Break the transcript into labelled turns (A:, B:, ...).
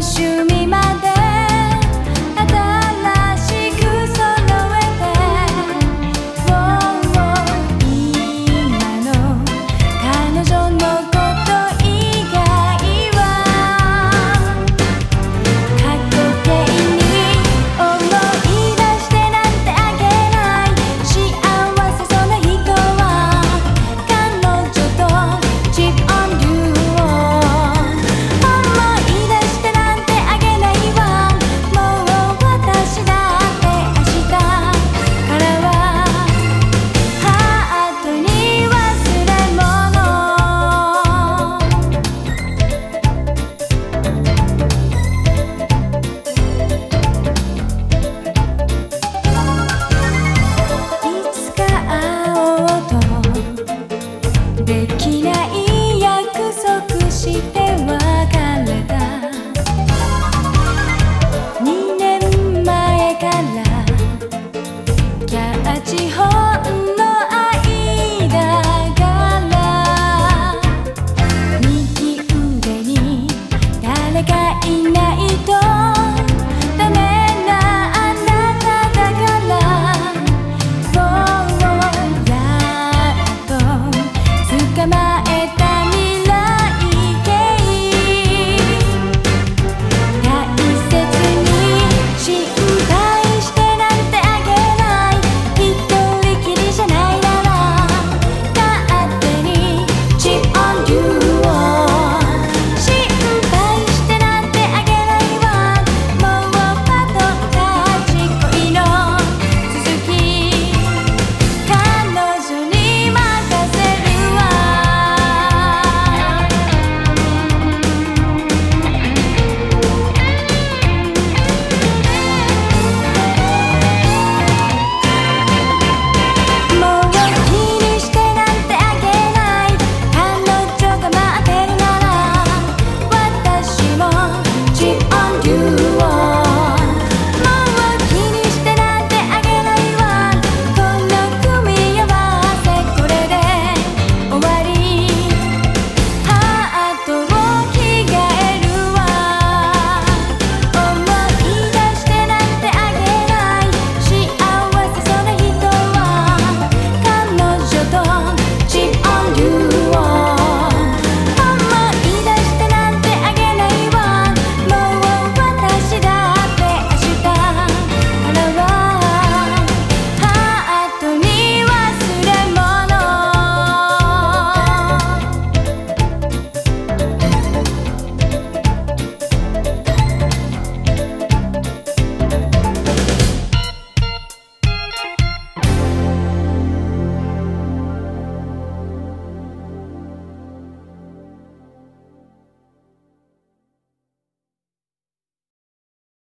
A: assuming な地方